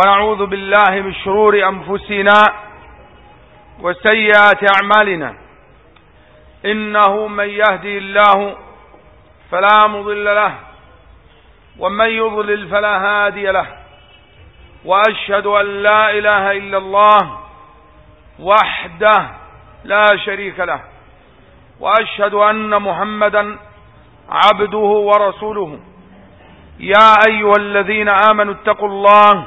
ونعوذ بالله من شرور أنفسنا وسيئات أعمالنا. إنه من يهدي الله فلا مضل له ومن يضلل فلا هادي له. وأشهد أن لا إله إلا الله وحده لا شريك له. وأشهد أن محمدا عبده ورسوله. يا أيها الذين آمنوا اتقوا الله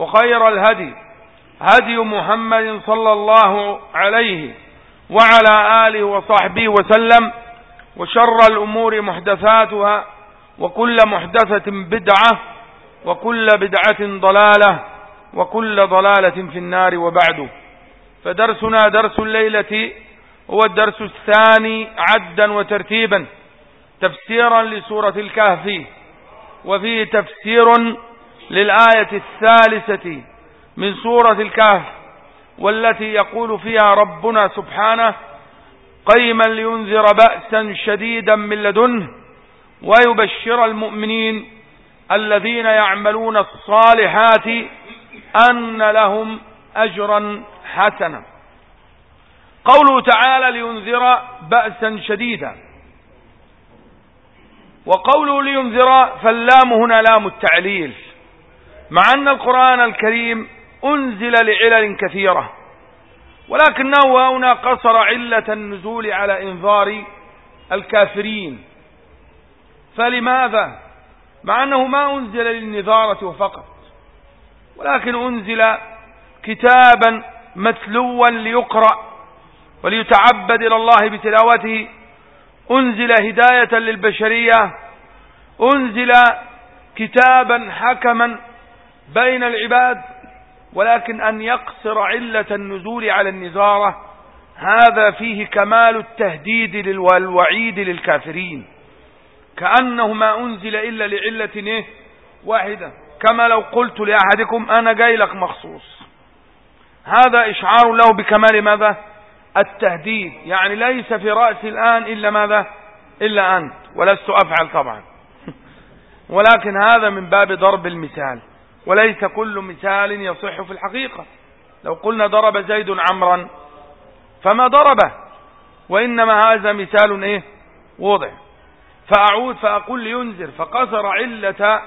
وخير الهدي هدي محمد صلى الله عليه وعلى آله وصحبه وسلم وشر الأمور محدثاتها وكل محدثة بدعة وكل بدعة ضلالة وكل ضلالة في النار وبعد. فدرسنا درس الليلة هو الدرس الثاني عدا وترتيبا تفسيرا لسورة الكهف وفيه تفسير للآية الثالثة من سورة الكهف والتي يقول فيها ربنا سبحانه قيما لينذر بأسا شديدا من لدنه ويبشر المؤمنين الذين يعملون الصالحات أن لهم أجرا حسنا. قوله تعالى لينذر بأسا شديدا. وقوله لينذر فاللام هنا لام التعليل. مع أن القرآن الكريم أنزل لعلل كثيرة ولكنه هنا قصر علة النزول على إنذار الكافرين. فلماذا؟ مع أنه ما أنزل للنذارة فقط ولكن أنزل كتابا متلوا ليقرأ وليتعبد إلى الله بتلاوته. أنزل هداية للبشرية أنزل كتابا حكما بين العباد ولكن أن يقصر علة النزول على النزارة هذا فيه كمال التهديد والوعيد للكافرين. كأنه ما أنزل إلا لعلة إيه؟ واحدة. كما لو قلت لأحدكم أنا جاي لك مخصوص. هذا إشعار له بكمال ماذا؟ التهديد. يعني ليس في رأسي الآن إلا ماذا؟ إلا أنت. ولست أفعل طبعا. ولكن هذا من باب ضرب المثال. وليس كل مثال يصح في الحقيقة. لو قلنا ضرب زيد عمرا فما ضربه وإنما هذا مثال إيه؟ وضع فأعود فأقول لينذر فقصر علة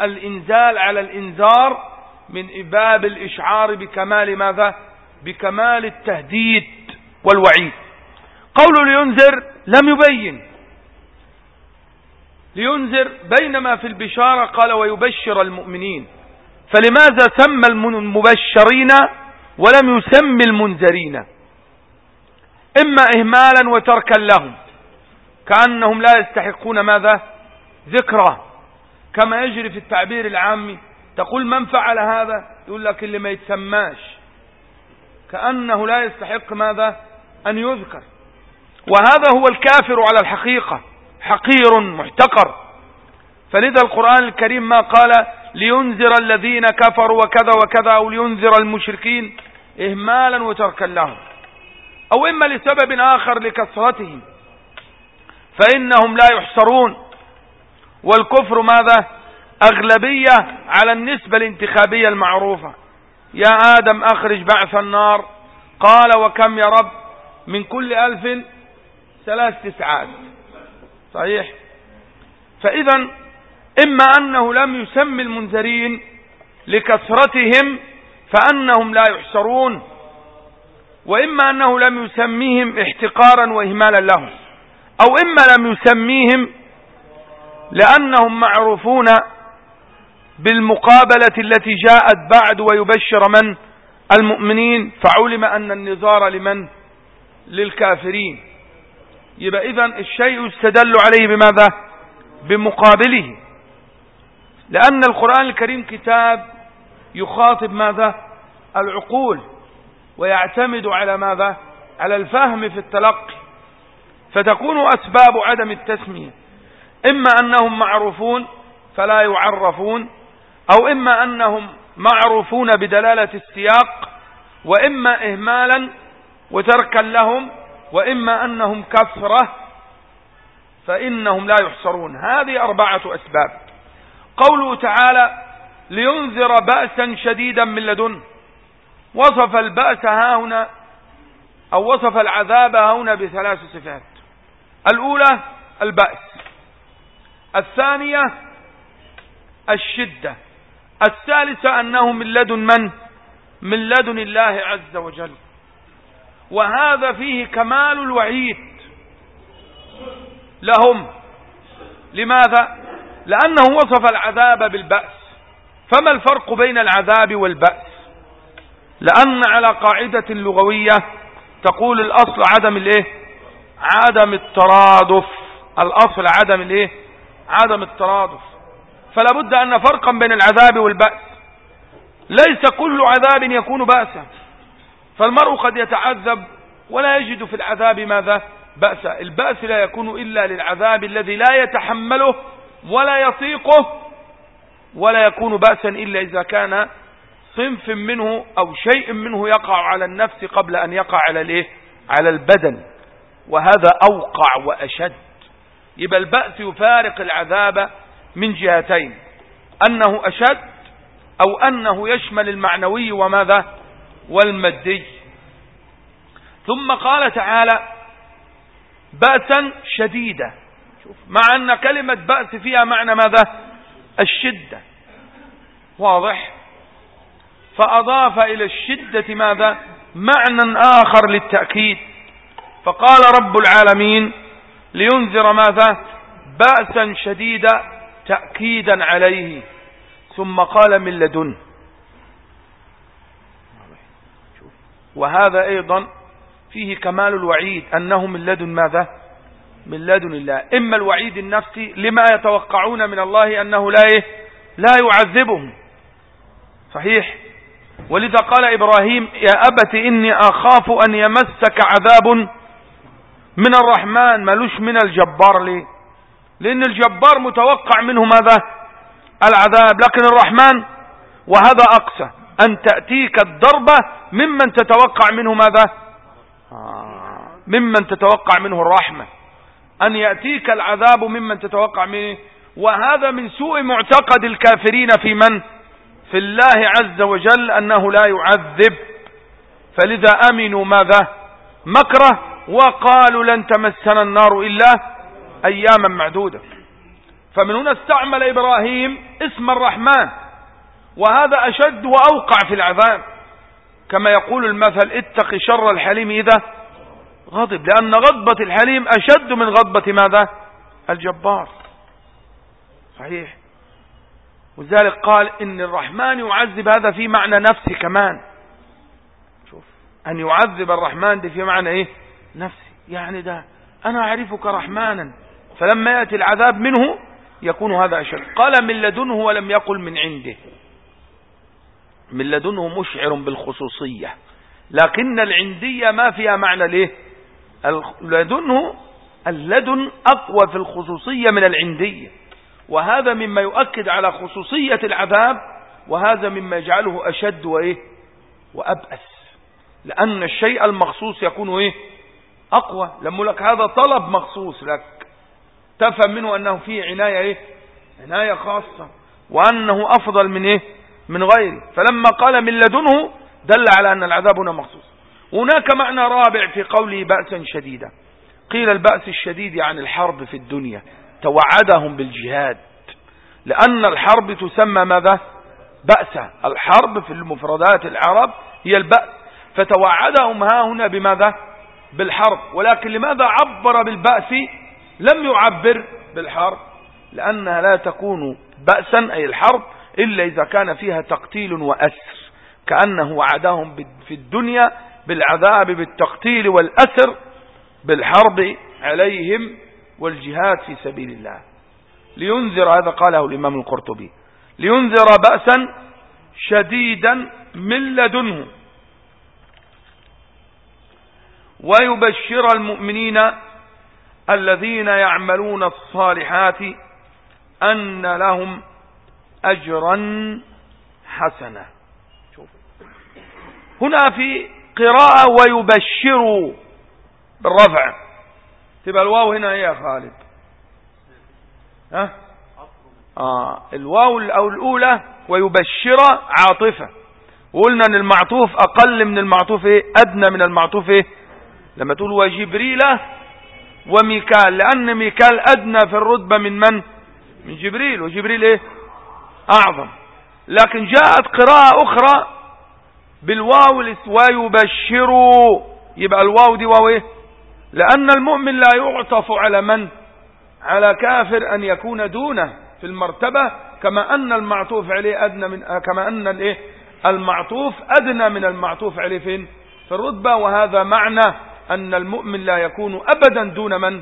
الإنزال على الإنذار من إباب الإشعار بكمال ماذا؟ بكمال التهديد والوعيد. قول لينذر لم يبين. لينذر بينما في البشارة قال ويبشر المؤمنين. فلماذا سمى المبشرين ولم يسمي المنذرين؟ إما إهمالا وتركا لهم كأنهم لا يستحقون ماذا؟ ذكرى. كما يجري في التعبير العامي تقول من فعل هذا؟ يقول لك اللي ما يتسماش. كأنه لا يستحق ماذا؟ أن يذكر. وهذا هو الكافر على الحقيقة حقير محتقر. فلذا القرآن الكريم ما قال لينذر الذين كفروا وكذا وكذا أو لينذر المشركين إهمالا وتركا لهم. أو إما لسبب آخر لكثرتهم. فإنهم لا يحصرون. والكفر ماذا؟ أغلبية على النسبة الانتخابية المعروفة. يا آدم أخرج بعث النار. قال وكم يا رب؟ من كل ألف ثلاث تسعات. صحيح؟ فإذا إما أنه لم يسمي المنذرين لكثرتهم فأنهم لا يحشرون وإما أنه لم يسميهم احتقارا وإهمالا لهم أو إما لم يسميهم لأنهم معروفون بالمقابلة التي جاءت بعد ويبشر من؟ المؤمنين فعلم أن النظار لمن؟ للكافرين. يبقى إذن الشيء يستدل عليه بماذا؟ بمقابله. لأن القرآن الكريم كتاب يخاطب ماذا؟ العقول ويعتمد على ماذا؟ على الفهم في التلقي. فتكون أسباب عدم التسمية. إما أنهم معروفون فلا يعرفون أو إما أنهم معروفون بدلالة السياق وإما إهمالا وتركا لهم وإما أنهم كثرة فإنهم لا يحصرون. هذه أربعة أسباب. قوله تعالى لينذر بأسا شديدا من لدن. وصف البأس هنا أو وصف العذاب هنا بثلاث صفات. الأولى البأس. الثانية الشدة. الثالثة أنه من لدن من؟ من لدن الله عز وجل. وهذا فيه كمال الوعيد. لهم. لماذا؟ لأنه وصف العذاب بالبأس. فما الفرق بين العذاب والبأس؟ لأن على قاعدة لغوية تقول الأصل عدم الإيه؟ عدم الترادف. الأصل عدم الإيه؟ عدم الترادف. فلا بد أن فرقا بين العذاب والبأس. ليس كل عذاب يكون بأسا. فالمرء قد يتعذب ولا يجد في العذاب ماذا؟ بأسا. البأس لا يكون إلا للعذاب الذي لا يتحمله ولا يطيقه ولا يكون بأسا إلا إذا كان صنف منه أو شيء منه يقع على النفس قبل أن يقع على الإيه؟ على البدن. وهذا أوقع وأشد. يبقى البأس يفارق العذاب من جهتين. أنه أشد أو أنه يشمل المعنوي وماذا؟ والمادي. ثم قال تعالى بأسا شديدا. مع أن كلمة بأس فيها معنى ماذا؟ الشدة. واضح؟ فأضاف إلى الشدة ماذا؟ معنى آخر للتأكيد. فقال رب العالمين لينذر ماذا؟ بأسا شديدا تأكيدا عليه. ثم قال من لدن. وهذا أيضا فيه كمال الوعيد أنه من لدن ماذا؟ من لدن الله. إما الوعيد النفسي لما يتوقعون من الله أنه لا إيه؟ لا يعذبهم. صحيح. ولذا قال إبراهيم يا أبت إني أخاف أن يمسك عذاب من الرحمن. ملوش من الجبار ليه؟ لأن الجبار متوقع منه ماذا؟ العذاب. لكن الرحمن وهذا أقسى أن تأتيك الضربة ممن تتوقع منه ماذا؟ آه. ممن تتوقع منه الرحمة. أن يأتيك العذاب ممن تتوقع منه. وهذا من سوء معتقد الكافرين في من؟ في الله عز وجل أنه لا يعذب. فلذا أمنوا ماذا؟ مكره وقالوا لن تمسنا النار إلا أياما معدودة. فمن هنا استعمل إبراهيم اسم الرحمن. وهذا أشد وأوقع في العذاب. كما يقول المثل اتق شر الحليم إذا غضب لأن غضبة الحليم أشد من غضبة ماذا؟ الجبار. صحيح. وذلك قال إن الرحمن يعذب هذا في معنى نفسي كمان. شوف أن يعذب الرحمن دي في معنى إيه؟ نفسي. يعني ده أنا أعرفك رحمانا فلما يأتي العذاب منه يكون هذا أشد. قال من لدنه ولم يقل من عنده. من لدنه مشعر بالخصوصية لكن العندية ما فيها معنى ليه؟ لدنه اللدن أقوى في الخصوصية من العندية. وهذا مما يؤكد على خصوصية العذاب وهذا مما يجعله أشد وإيه؟ وأبأس. لأن الشيء المخصوص يكون إيه؟ أقوى. لما لك هذا طلب مخصوص لك. تفهم منه أنه فيه عناية إيه؟ عناية خاصة وأنه أفضل من إيه؟ من غيره. فلما قال من لدنه دل على أن العذاب هنا مخصوص. هناك معنى رابع في قوله بأسا شديدا. قيل البأس الشديد عن الحرب في الدنيا توعدهم بالجهاد. لأن الحرب تسمى ماذا؟ بأسا. الحرب في المفردات العرب هي البأس. فتوعدهم ها هنا بماذا؟ بالحرب. ولكن لماذا عبر بالبأس؟ لم يعبر بالحرب. لأنها لا تكون بأسا أي الحرب إلا إذا كان فيها تقتيل وأسر. كأنه وعدهم في الدنيا بالعذاب بالتقتيل والأسر بالحرب عليهم والجهاد في سبيل الله. لينذر هذا قاله الإمام القرطبي لينذر بأسا شديدا من لدنه. ويبشر المؤمنين الذين يعملون الصالحات أن لهم أجرا حسنا. هنا في قراءة ويبشر بالرفع. تبقى الواو هنا إيه يا خالد؟ ها؟ آه الواو أو الأولى ويبشر عاطفة. وقلنا إن المعطوف أقل من المعطوف إيه؟ أدنى من المعطوف إيه؟ لما تقول وجبريل وميكال. لأن ميكال أدنى في الرتبة من من؟ من جبريل. وجبريل إيه؟ أعظم. لكن جاءت قراءة أخرى بالواو ويبشروا. يبقى الواو دي واو إيه؟ لأن المؤمن لا يعطف على من؟ على كافر أن يكون دونه في المرتبة كما أن المعطوف عليه أدنى من كما أن الإيه؟ المعطوف أدنى من المعطوف عليه فين؟ في الرتبة. وهذا معنى أن المؤمن لا يكون ابدا دون من؟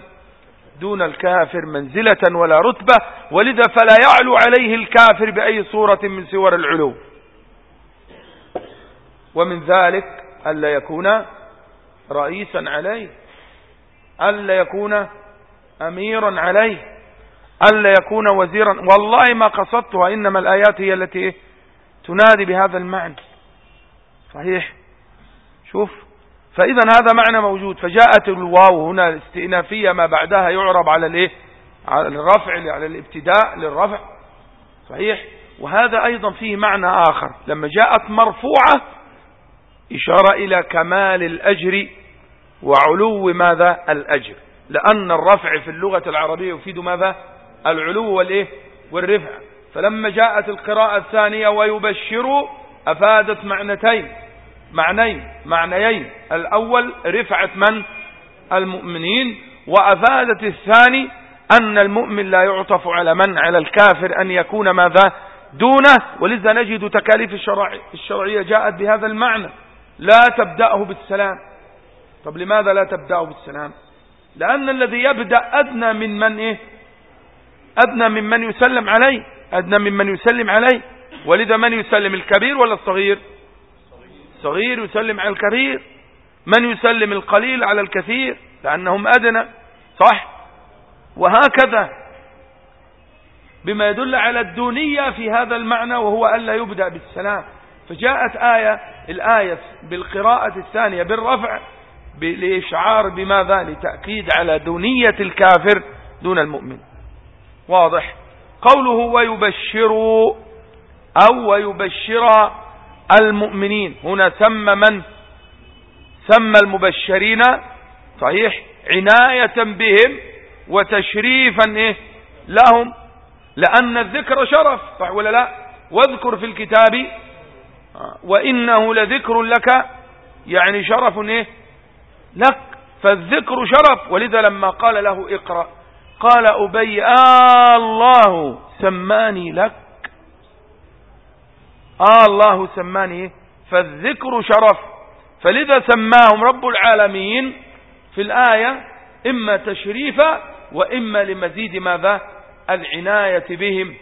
دون الكافر منزلة ولا رتبة. ولذا فلا يعلو عليه الكافر بأي صورة من صور العلو. ومن ذلك ألا يكون رئيسا عليه ألا يكون أميرا عليه ألا يكون وزيرا. والله ما قصدتها إنما الآيات هي التي تنادي بهذا المعنى. صحيح؟ شوف فإذا هذا معنى موجود. فجاءت الواو هنا الاستئنافية ما بعدها يعرب على الإيه؟ على الرفع على الابتداء للرفع. صحيح؟ وهذا أيضا فيه معنى آخر. لما جاءت مرفوعة إشارة إلى كمال الأجر وعلو ماذا؟ الأجر. لأن الرفع في اللغة العربية يفيد ماذا؟ العلو والإيه؟ والرفع. فلما جاءت القراءة الثانية ويبشر أفادت معنتين. معنين معنيين. الأول رفعة من؟ المؤمنين. وأفادت الثاني أن المؤمن لا يعطف على من؟ على الكافر أن يكون ماذا؟ دونه. ولذا نجد تكاليف الشرعية جاءت بهذا المعنى. لا تبدأه بالسلام. طب لماذا لا تبدأه بالسلام؟ لأن الذي يبدأ أدنى من من إيه؟ أدنى من من يسلم عليه أدنى من من يسلم عليه. ولذا من يسلم الكبير ولا الصغير؟ الصغير يسلم على الكبير. من يسلم القليل على الكثير؟ لأنهم أدنى. صح؟ وهكذا. بما يدل على الدونية في هذا المعنى وهو ألا يبدأ بالسلام. فجاءت آية الآية بالقراءة الثانية بالرفع لإشعار بماذا لتأكيد على دونية الكافر دون المؤمن. واضح؟ قوله ويبشر أو ويبشر المؤمنين. هنا سمى من؟ سمى المبشرين صحيح؟ عناية بهم وتشريفا إيه؟ لهم. لأن الذكر شرف صح ولا لا؟ واذكر في الكتاب وإنه لذكر لك يعني شرف إيه؟ لك فالذكر شرف. ولذا لما قال له اقرأ قال أبي آه الله سماني لك. آه الله سماني فالذكر شرف. فلذا سماهم رب العالمين في الآية إما تشريفا وإما لمزيد ماذا؟ العناية بهم.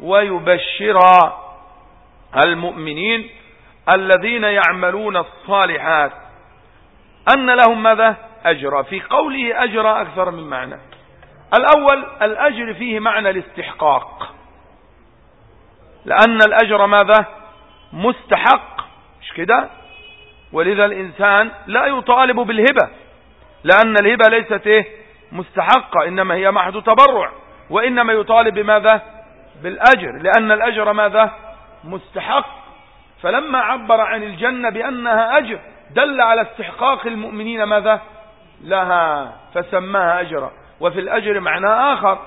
ويبشر المؤمنين الذين يعملون الصالحات أن لهم ماذا؟ أجر في قوله أجر أكثر من معنى. الأول الأجر فيه معنى الاستحقاق. لأن الأجر ماذا؟ مستحق. مش كده؟ ولذا الإنسان لا يطالب بالهبة. لأن الهبة ليست إيه؟ مستحقة إنما هي محض تبرع. وإنما يطالب بماذا؟ بالأجر. لأن الأجر ماذا؟ مستحق. فلما عبر عن الجنة بأنها أجر دل على استحقاق المؤمنين ماذا؟ لها فسماها أجرا. وفي الأجر معنى آخر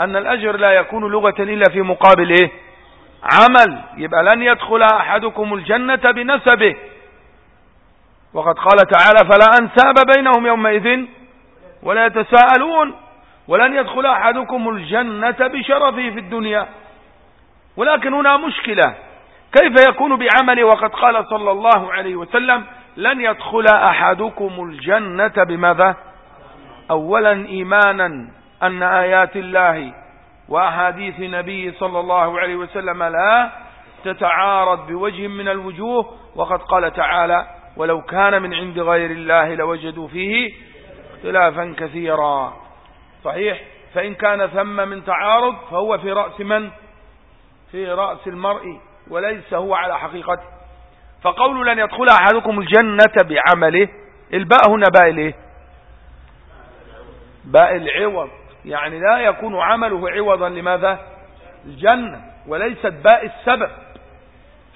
أن الأجر لا يكون لغة إلا في مقابل إيه؟ عمل. يبقى لن يدخل أحدكم الجنة بنسبه. وقد قال تعالى فلا أنساب بينهم يومئذ ولا يتساءلون. ولن يدخل أحدكم الجنة بشرفه في الدنيا. ولكن هنا مشكلة. كيف يكون بعمله وقد قال صلى الله عليه وسلم لن يدخل أحدكم الجنة بماذا؟ أولا إيمانا أن آيات الله وأحاديث نبي صلى الله عليه وسلم لا تتعارض بوجه من الوجوه. وقد قال تعالى ولو كان من عند غير الله لوجدوا فيه اختلافا كثيرا. صحيح؟ فإن كان ثم من تعارض فهو في رأس من؟ في رأس المرء وليس هو على حقيقته. فقول لن يدخل أحدكم الجنة بعمله الباء هنا باء الايه باء العوض. يعني لا يكون عمله عوضا لماذا؟ الجنة وليست باء السبب.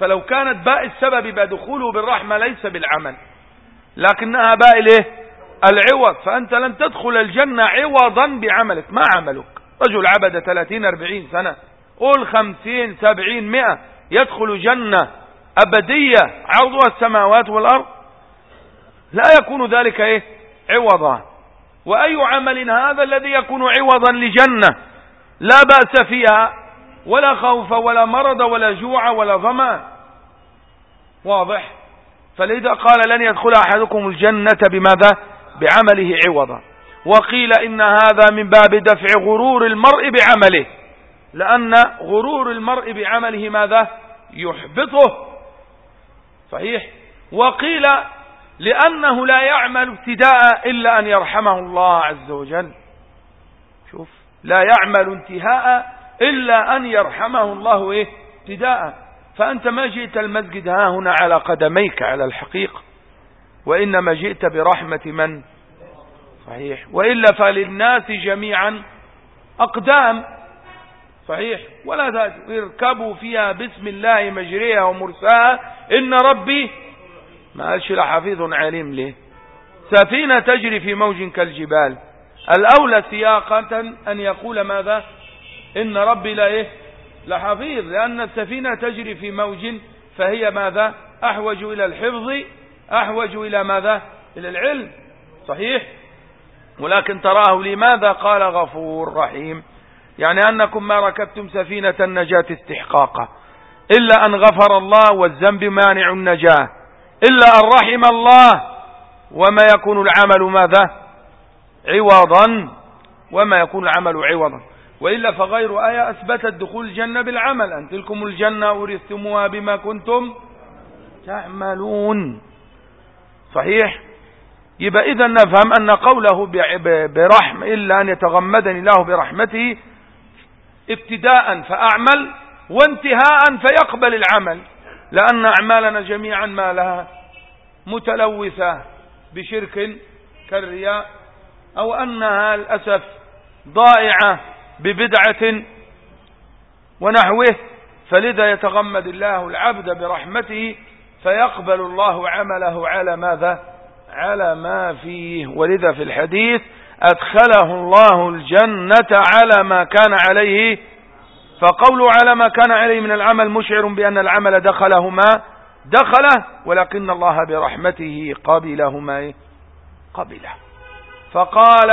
فلو كانت باء السبب بدخوله بالرحمة ليس بالعمل. لكنها باء الايه العوض. فأنت لن تدخل الجنة عوضا بعملك. ما عملك؟ رجل عبد 30 40 سنة. قول 50 70 100 يدخل جنة أبدية عرضها السماوات والأرض. لا يكون ذلك إيه؟ عوضا. وأي عمل هذا الذي يكون عوضا لجنة؟ لا بأس فيها ولا خوف ولا مرض ولا جوع ولا ظمأ. واضح؟ فلذا قال لن يدخل أحدكم الجنة بماذا؟ بعمله عوضا. وقيل إن هذا من باب دفع غرور المرء بعمله. لأن غرور المرء بعمله ماذا؟ يحبطه. صحيح؟ وقيل لأنه لا يعمل ابتداء إلا أن يرحمه الله عز وجل. شوف لا يعمل انتهاء إلا أن يرحمه الله إيه؟ ابتداء. فأنت ما جئت المسجد ها هنا على قدميك على الحقيقة وإنما جئت برحمة من؟ صحيح. وإلا فللناس جميعا أقدام. صحيح. ولا اركبوا فيها بسم الله مجريها ومرساها. إن ربي ما قالش لحفيظ عليم ليه. سفينة تجري في موج كالجبال. الأولى سياقة أن يقول ماذا؟ إن ربي لا إيه؟ لحفيظ لأن السفينة تجري في موج فهي ماذا؟ أحوج إلى الحفظ أحوج إلى ماذا؟ إلى العلم. صحيح؟ ولكن تراه لماذا؟ قال غفور رحيم. يعني أنكم ما ركبتم سفينة النجاة استحقاقا. إلا أن غفر الله والذنب مانع النجاة. إلا أن رحم الله. وما يكون العمل ماذا؟ عوضا. وما يكون العمل عوضا. وإلا فغير آية أثبتت دخول الجنة بالعمل. أن تلكم الجنة أورثتموها بما كنتم تعملون. صحيح؟ يبقى إذا نفهم أن قوله برحم إلا أن يتغمدني الله برحمته ابتداء فأعمل وانتهاء فيقبل العمل لأن أعمالنا جميعا ما لها متلوثة بشرك كالرياء أو أنها للأسف ضائعة ببدعة ونحوه فلذا يتغمد الله العبد برحمته فيقبل الله عمله على ماذا؟ على ما فيه. ولذا في الحديث أدخله الله الجنة على ما كان عليه فقوله على ما كان عليه من العمل مشعر بأن العمل دخله ما دخله ولكن الله برحمته قبله ما قبله. فقال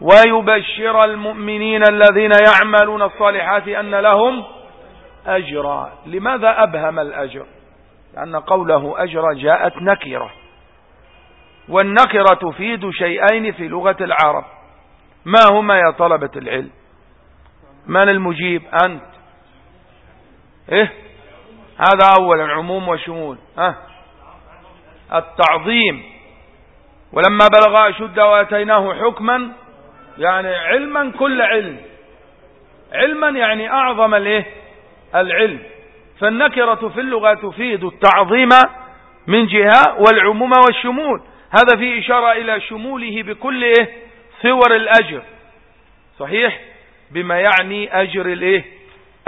ويبشر المؤمنين الذين يعملون الصالحات أن لهم أجرا. لماذا أبهم الأجر؟ لأن قوله أجر جاءت نكرة والنكرة تفيد شيئين في لغة العرب. ما هما يا طلبة العلم؟ من المجيب؟ أنت. إيه؟ هذا أولا عموم وشمول. ها؟ التعظيم. ولما بلغ أشد وأتيناه حكما يعني علما كل علم. علما يعني أعظم الايه العلم. فالنكرة في اللغة تفيد التعظيم من جهة والعموم والشمول. هذا فيه إشارة إلى شموله بكل إيه صور الأجر. صحيح؟ بما يعني أجر الإيه؟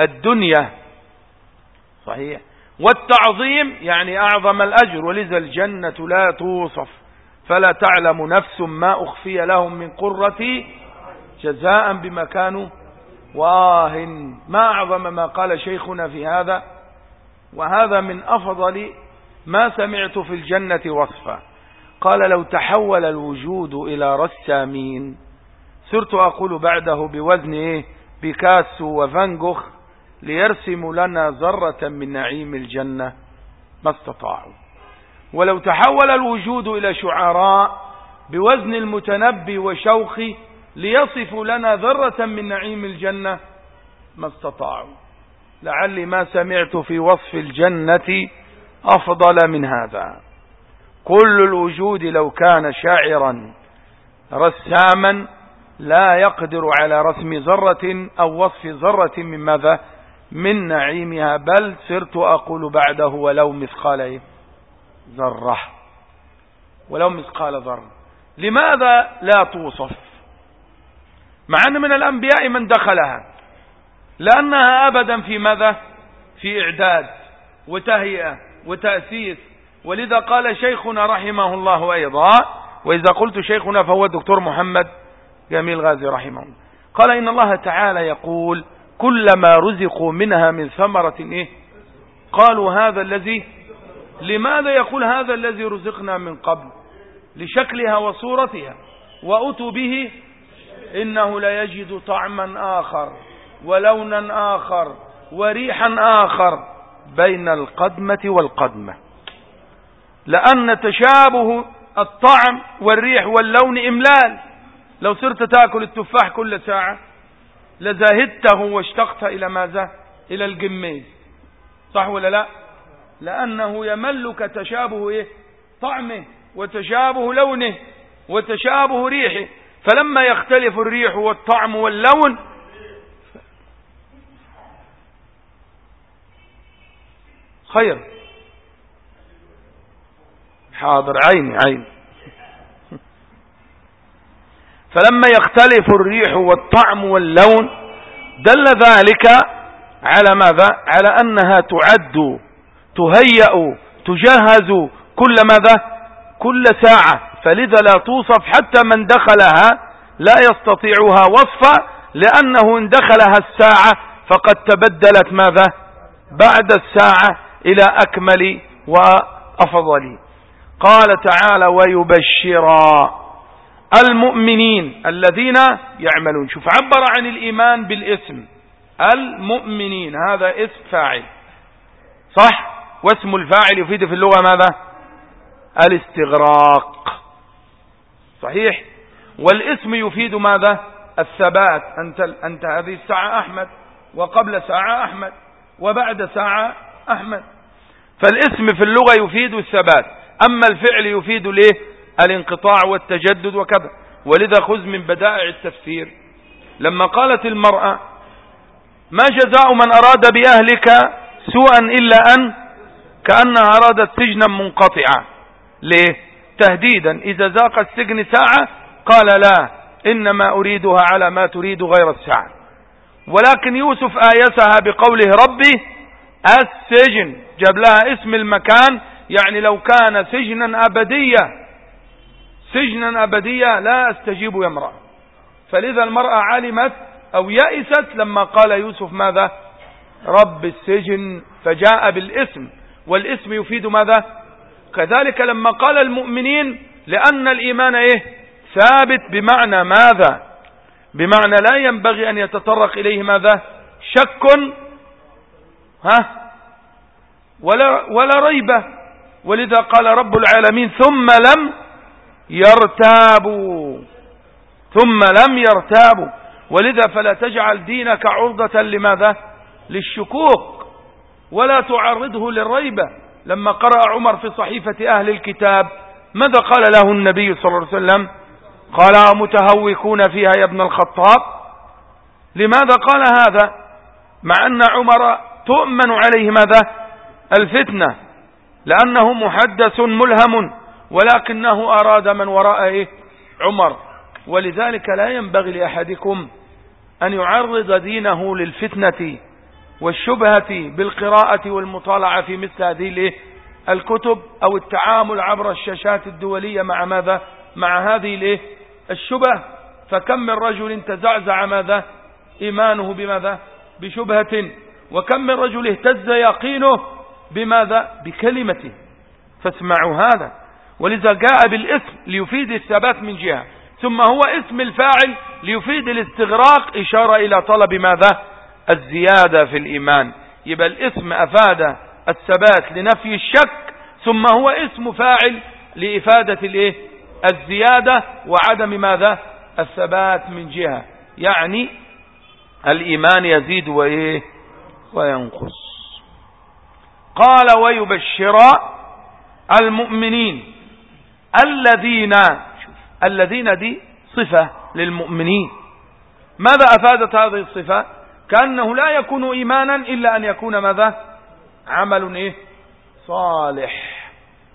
الدنيا. صحيح. والتعظيم يعني أعظم الأجر ولذا الجنة لا توصف. فلا تعلم نفس ما أخفي لهم من قرة جزاء بما كانوا واه ما أعظم ما قال شيخنا في هذا؟ وهذا من أفضل ما سمعت في الجنة وصفا. قال لو تحول الوجود إلى رسامين صرت أقول بعده بوزن إيه؟ بيكاسو وفانجوخ ليرسم لنا ذرة من نعيم الجنة. ما استطاعوا. ولو تحول الوجود إلى شعراء بوزن المتنبي وشوخي ليصفوا لنا ذرة من نعيم الجنة. ما استطاعوا. لعلي ما سمعت في وصف الجنة أفضل من هذا. كل الوجود لو كان شاعرا رساما لا يقدر على رسم ذرة أو وصف ذرة من ماذا؟ من نعيمها بل صرت أقول بعده ولو مثقال ذرة ولو مثقال ذرة. لماذا لا توصف؟ مع أن من الأنبياء من دخلها لأنها أبدا في ماذا؟ في إعداد وتهيئة وتأسيس ولذا قال شيخنا رحمه الله أيضا وإذا قلت شيخنا فهو الدكتور محمد جميل غازي رحمه الله. قال إن الله تعالى يقول كلما رزقوا منها من ثمرة إيه؟ قالوا هذا الذي لماذا يقول هذا الذي رزقنا من قبل؟ لشكلها وصورتها. وأتوا به إنه ليجد طعما آخر ولونا آخر وريحا آخر بين القدمة والقدمة. لأن تشابه الطعم والريح واللون إملال. لو صرت تأكل التفاح كل ساعة لزاهدته واشتقت إلى ماذا؟ إلى الجميز صح ولا لا؟ لأنه يملك تشابه إيه؟ طعمه وتشابه لونه وتشابه ريحه. فلما يختلف الريح والطعم واللون خير. حاضر. عيني عيني. فلما يختلف الريح والطعم واللون دل ذلك على ماذا؟ على أنها تعد تهيأ تجهز كل ماذا؟ كل ساعة. فلذا لا توصف حتى من دخلها لا يستطيعها وصفا لأنه إن دخلها الساعة فقد تبدلت ماذا؟ بعد الساعة إلى أكمل وأفضل. قال تعالى ويبشرا. المؤمنين الذين يعملون. شوف عبر عن الإيمان بالاسم. المؤمنين هذا اسم فاعل. صح؟ واسم الفاعل يفيد في اللغة ماذا؟ الاستغراق. صحيح؟ والاسم يفيد ماذا؟ الثبات. أنت, أنت هذه الساعة أحمد وقبل ساعة أحمد وبعد ساعة أحمد. فالاسم في اللغة يفيد الثبات. أما الفعل يفيد ليه؟ الانقطاع والتجدد وكذا. ولذا خذ من بدائع التفسير. لما قالت المرأة ما جزاء من أراد بأهلك سوءا إلا أن؟ كأنها أرادت سجنا منقطعا. ليه؟ تهديدا. إذا ذاق السجن ساعة قال لا إنما أريدها على ما تريد غير الساعة. ولكن يوسف آيسها بقوله ربي السجن. جاب لها اسم المكان يعني لو كان سجنا أبدية سجنا أبدية لا أستجيب يا امرأة. فلذا المرأة علمت أو يأست لما قال يوسف ماذا؟ رب السجن فجاء بالاسم. والاسم يفيد ماذا؟ كذلك لما قال المؤمنين لأن الإيمان إيه؟ ثابت بمعنى ماذا؟ بمعنى لا ينبغي أن يتطرق إليه ماذا؟ شك. ها؟ ولا, ولا ريبة ولذا قال رب العالمين ثم لم يرتابوا. ثم لم يرتابوا. ولذا فلا تجعل دينك عرضة لماذا؟ للشكوك. ولا تعرضه للريبة لما قرأ عمر في صحيفة أهل الكتاب ماذا قال له النبي صلى الله عليه وسلم؟ قال متهوكون فيها يا ابن الخطاب؟ لماذا قال هذا؟ مع أن عمر تؤمن عليه ماذا؟ الفتنة. لأنه محدث ملهم ولكنه أراد من وراءه عمر. ولذلك لا ينبغي لأحدكم أن يعرض دينه للفتنة والشبهة بالقراءة والمطالعة في مثل هذه الكتب أو التعامل عبر الشاشات الدولية مع ماذا؟ مع هذه الشبه. فكم من رجل تزعزع ماذا؟ إيمانه بماذا؟ بشبهة. وكم من رجل اهتز يقينه؟ بماذا؟ بكلمته. فاسمعوا هذا. ولذا جاء بالاسم ليفيد الثبات من جهة. ثم هو اسم الفاعل ليفيد الاستغراق إشارة إلى طلب ماذا؟ الزيادة في الإيمان. يبقى الاسم أفاد الثبات لنفي الشك. ثم هو اسم فاعل لإفادة الإيه؟ الزيادة وعدم ماذا؟ الثبات من جهة. يعني الإيمان يزيد وإيه؟ وينقص. قال ويبشر المؤمنين الذين الذين دي صفة للمؤمنين. ماذا أفادت هذه الصفة؟ كأنه لا يكون إيمانا إلا أن يكون ماذا؟ عمل إيه؟ صالح.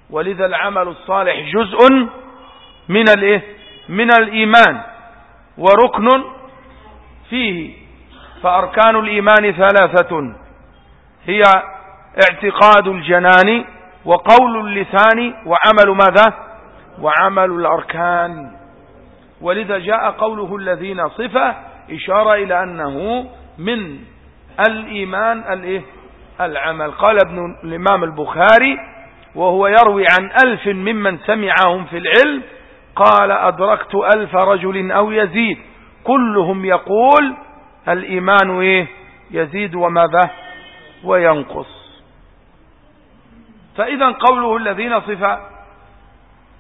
ولذا العمل الصالح جزء من الإيه؟ من الإيمان وركن فيه. فأركان الإيمان ثلاثة. هي اعتقاد الجنان وقول اللسان وعمل ماذا؟ وعمل الأركان. ولذا جاء قوله الذين صفة إشارة إلى أنه من الإيمان الإيه؟ العمل. قال ابن الإمام البخاري وهو يروي عن ألف ممن سمعهم في العلم قال أدركت ألف رجل أو يزيد. كلهم يقول الإيمان إيه؟ يزيد وماذا؟ وينقص. فإذا قوله الذين صفة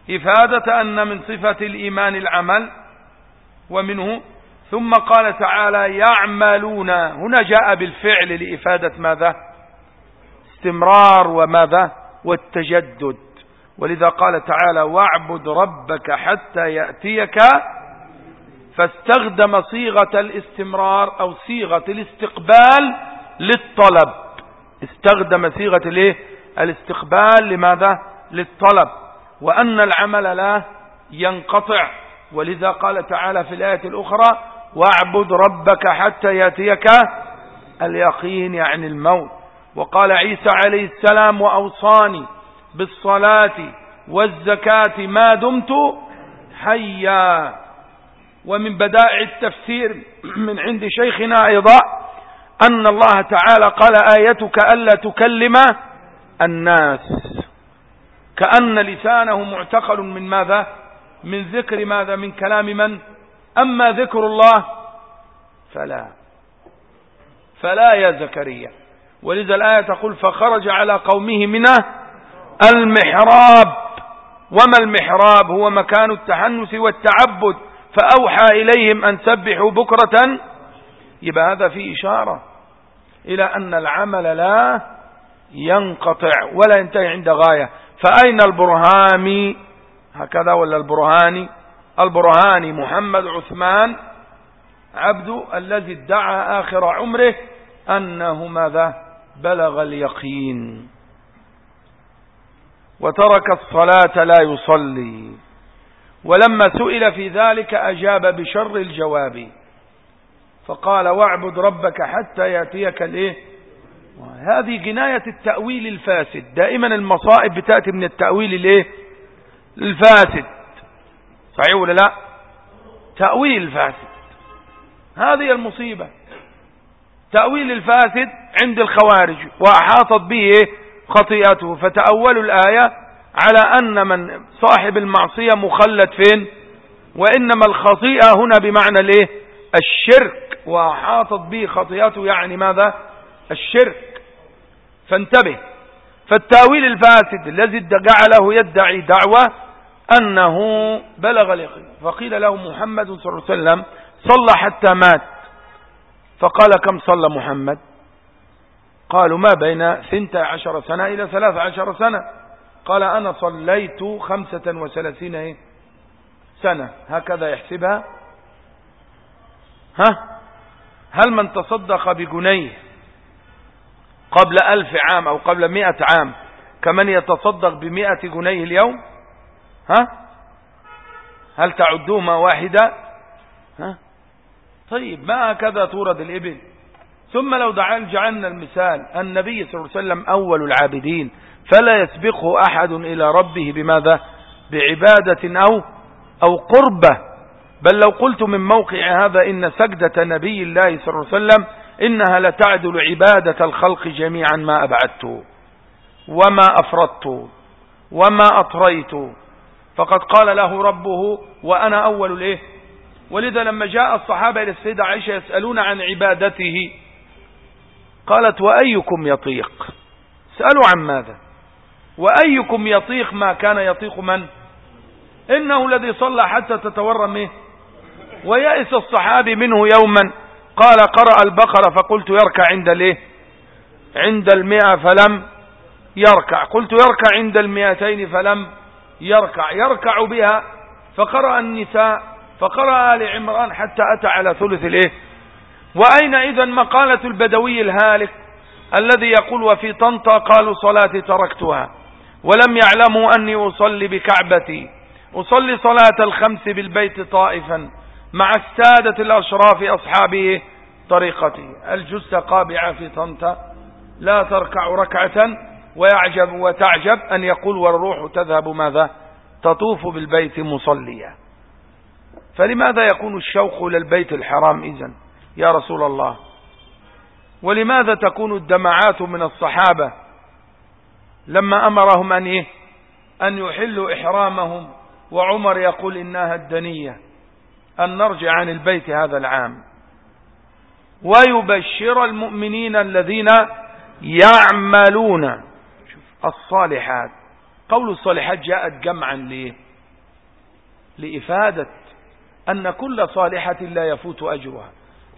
إفادة أن من صفة الإيمان العمل ومنه ثم قال تعالى يعملون هنا جاء بالفعل لإفادة ماذا؟ استمرار وماذا؟ والتجدد. ولذا قال تعالى واعبد ربك حتى يأتيك فاستخدم صيغة الاستمرار أو صيغة الاستقبال للطلب. استخدم صيغة الايه؟ الاستقبال لماذا؟ للطلب. وأن العمل لا ينقطع. ولذا قال تعالى في الآية الأخرى واعبد ربك حتى يأتيك اليقين يعني الموت. وقال عيسى عليه السلام وأوصاني بالصلاة والزكاة ما دمت حيا. ومن بدائع التفسير من عند شيخنا أيضا أن الله تعالى قال آيتك ألا تكلم الناس كأن لسانه معتقل من ماذا؟ من ذكر ماذا؟ من كلام من؟ أما ذكر الله فلا. فلا يا زكريا. ولذا الآية تقول فخرج على قومه من المحراب. وما المحراب؟ هو مكان التحنس والتعبد. فأوحى إليهم أن سبحوا بكرة. يبقى هذا في إشارة إلى أن العمل لا ينقطع ولا ينتهي عند غاية. فأين البرهامي هكذا ولا البرهاني البرهاني محمد عثمان عبد الذي ادعى آخر عمره أنه ماذا؟ بلغ اليقين. وترك الصلاة لا يصلي. ولما سئل في ذلك أجاب بشر الجواب. فقال واعبد ربك حتى يأتيك الإيه؟ هذه جناية التأويل الفاسد. دائما المصائب بتأتي من التأويل الايه الفاسد. صحيح ولا لا؟ تأويل الفاسد هذه المصيبة. تأويل الفاسد عند الخوارج وأحاطت به خطيئته. فتأولوا الآية على أن من صاحب المعصية مخلد فين؟ وإنما الخطيئة هنا بمعنى الايه الشرك. وأحاطت به خطيئته يعني ماذا؟ الشرك. فانتبه. فالتاويل الفاسد الذي جعله يدعي دعوة أنه بلغ اليقين. فقيل له محمد صلى الله عليه وسلم صلى حتى مات. فقال كم صلى محمد؟ قالوا ما بين ثنت عشر سنة إلى ثلاث عشر سنة. قال أنا صليت خمسة وثلاثين سنة. هكذا يحسبها. ها؟ هل من تصدق بجنيه قبل ألف عام أو قبل مئة عام كمن يتصدق بمئة جنيه اليوم؟ ها؟ هل تعدوهما واحدة؟ ها؟ طيب ما هكذا تورد الإبل؟ ثم لو جعلنا المثال النبي صلى الله عليه وسلم أول العابدين فلا يسبقه أحد إلى ربه بماذا؟ بعبادة أو, أو قربة. بل لو قلت من موقع هذا إن سجدة نبي الله صلى الله عليه وسلم إنها لتعدل عبادة الخلق جميعا ما أبعدت وما أفردت وما أطريت. فقد قال له ربه وأنا أول الإيه؟ ولذا لما جاء الصحابة إلى السيدة عائشة يسألون عن عبادته قالت وأيكم يطيق؟ سألوا عن ماذا؟ وأيكم يطيق ما كان يطيق من؟ إنه الذي صلى حتى تتورم إيه؟ ويأس الصحابي منه يوما. قال قرأ البقرة فقلت يركع عند الإيه؟ عند المئة فلم يركع. قلت يركع عند المئتين فلم يركع. يركع بها فقرأ النساء فقرأ آل عمران حتى أتى على ثلث الإيه؟ وأين إذا مقالة البدوي الهالك الذي يقول وفي طنطا قالوا صلاتي تركتها ولم يعلموا أني أصلي بكعبتي. أصلي صلاة الخمس بالبيت طائفا. مع السادة الأشراف أصحابه طريقته. الجثة قابعة في طنطا. لا تركع ركعة ويعجب وتعجب أن يقول والروح تذهب ماذا؟ تطوف بالبيت مصليا فلماذا يكون الشوق إلى البيت الحرام إذن؟ يا رسول الله. ولماذا تكون الدمعات من الصحابة لما أمرهم أن إيه؟ أن يحلوا إحرامهم؟ وعمر يقول إنها الدنية. أن نرجع عن البيت هذا العام. ويبشر المؤمنين الذين يعملون. الصالحات. قول الصالحات جاءت جمعا ليه؟ لإفادة أن كل صالحة لا يفوت أجرها.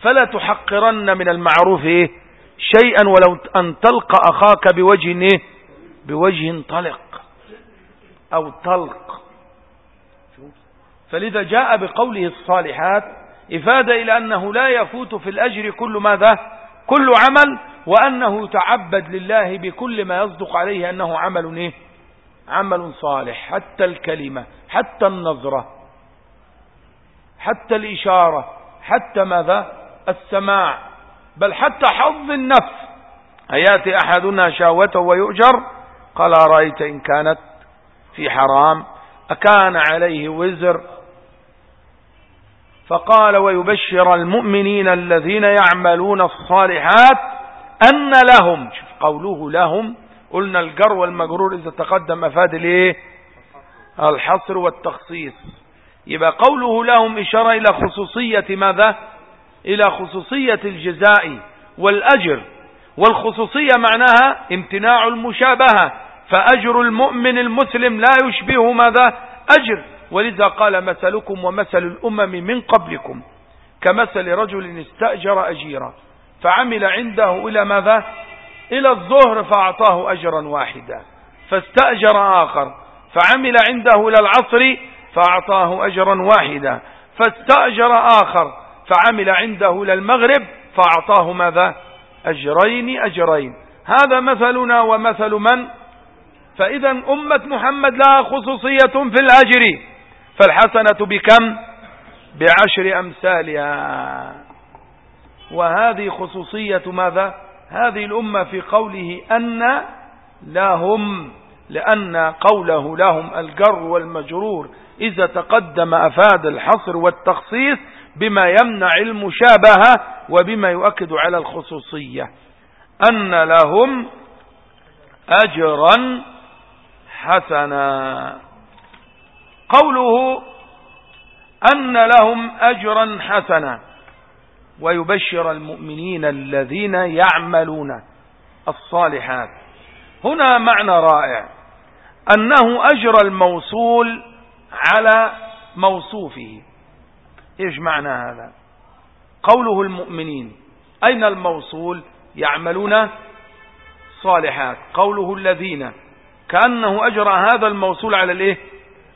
فلا تحقرن من المعروف شيئا ولو أن تلقى أخاك بوجه إيه؟ بوجه طلق أو طلق. فلذا جاء بقوله الصالحات إفادة إلى أنه لا يفوت في الأجر كل ماذا؟ كل عمل وأنه تعبد لله بكل ما يصدق عليه أنه عمل إيه؟ عمل صالح حتى الكلمة حتى النظرة حتى الإشارة حتى ماذا؟ السماع بل حتى حظ النفس. أياتي أحدنا شاوته ويؤجر؟ قال أرأيت إن كانت في حرام؟ أكان عليه وزر فقال ويبشر المؤمنين الذين يعملون الصالحات أن لهم قوله لهم قلنا الجر والمجرور إذا تقدم أفاد الإيه؟ الحصر والتخصيص. يبقى قوله لهم إشارة إلى خصوصية ماذا؟ إلى خصوصية الجزاء والأجر. والخصوصية معناها امتناع المشابهة فأجر المؤمن المسلم لا يشبه ماذا؟ أجر. ولذا قال مثلكم ومثل الأمم من قبلكم كمثل رجل استأجر أجيرا فعمل عنده إلى ماذا؟ إلى الظهر فأعطاه أجرا واحدا فاستأجر آخر فعمل عنده إلى العصر فأعطاه أجرا واحدا فاستأجر آخر فعمل عنده إلى المغرب فأعطاه ماذا؟ أجرين أجرين هذا مثلنا ومثل من؟ فإذا أمة محمد لها خصوصية في الأجر فالحسنة بكم؟ بعشر أمثالها. وهذه خصوصية ماذا؟ هذه الأمة في قوله أن لهم لأن قوله لهم الجر والمجرور إذا تقدم أفاد الحصر والتخصيص بما يمنع المشابهة وبما يؤكد على الخصوصية. أن لهم أجرا حسنا. قوله أن لهم أجرا حسنا ويبشر المؤمنين الذين يعملون الصالحات. هنا معنى رائع أنه أجر الموصول على موصوفه. إيش معنى هذا؟ قوله المؤمنين أين الموصول؟ يعملون صالحات. قوله الذين كأنه أجرى هذا الموصول على الإيه؟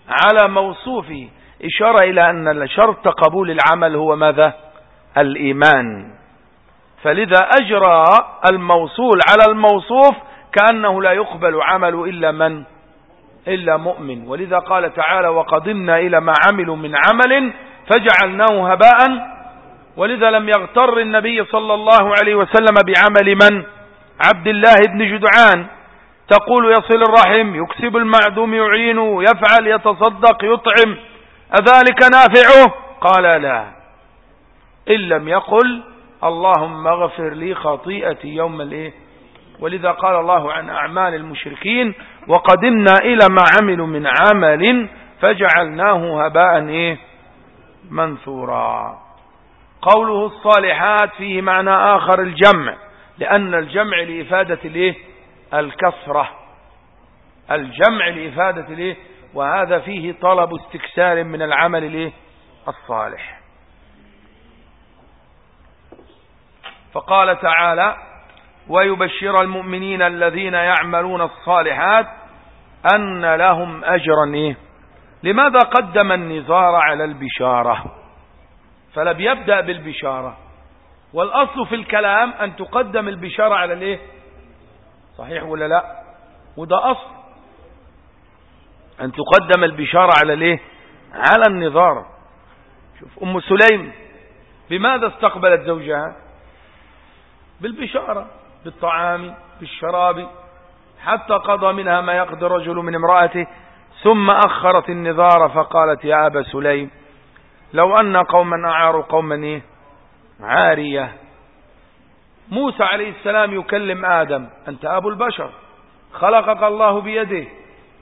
على موصوفه إشارة إلى أن شرط قبول العمل هو ماذا؟ الإيمان. فلذا أجرى الموصول على الموصوف كأنه لا يقبل عمل إلا من؟ إلا مؤمن. ولذا قال تعالى وقدمنا إلى ما عملوا من عمل فجعلناه هباء. ولذا لم يغتر النبي صلى الله عليه وسلم بعمل من؟ عبد الله بن جدعان. تقول يصل الرحم يكسب المعدوم يعينه يفعل يتصدق يطعم. أذلك نافعه قال لا. إن لم يقل اللهم اغفر لي خطيئتي يوم الإيه؟ ولذا قال الله عن أعمال المشركين وقدمنا إلى ما عملوا من عمل فجعلناه هباء إيه؟ منثورا. قوله الصالحات فيه معنى آخر الجمع لأن الجمع لإفادة الإيه؟ الكثرة الجمع لإفادة الإيه وهذا فيه طلب استكسار من العمل الإيه الصالح. فقال تعالى ويبشر المؤمنين الذين يعملون الصالحات أن لهم أجرا إيه؟ لماذا قدم النظار على البشارة؟ فلم يبدأ بالبشارة. والأصل في الكلام أن تقدم البشارة على الإيه؟ صحيح ولا لا؟ وده أصل. أن تقدم البشارة على الايه على النظارة. شوف أم سليم بماذا استقبلت زوجها؟ بالبشارة بالطعام بالشراب حتى قضى منها ما يقضي رجل من امرأته ثم أخرت النظار فقالت يا أبا سليم لو أن قوما أعاروا قوما إيه؟ عارية. موسى عليه السلام يكلم آدم أنت أبو البشر خلقك الله بيده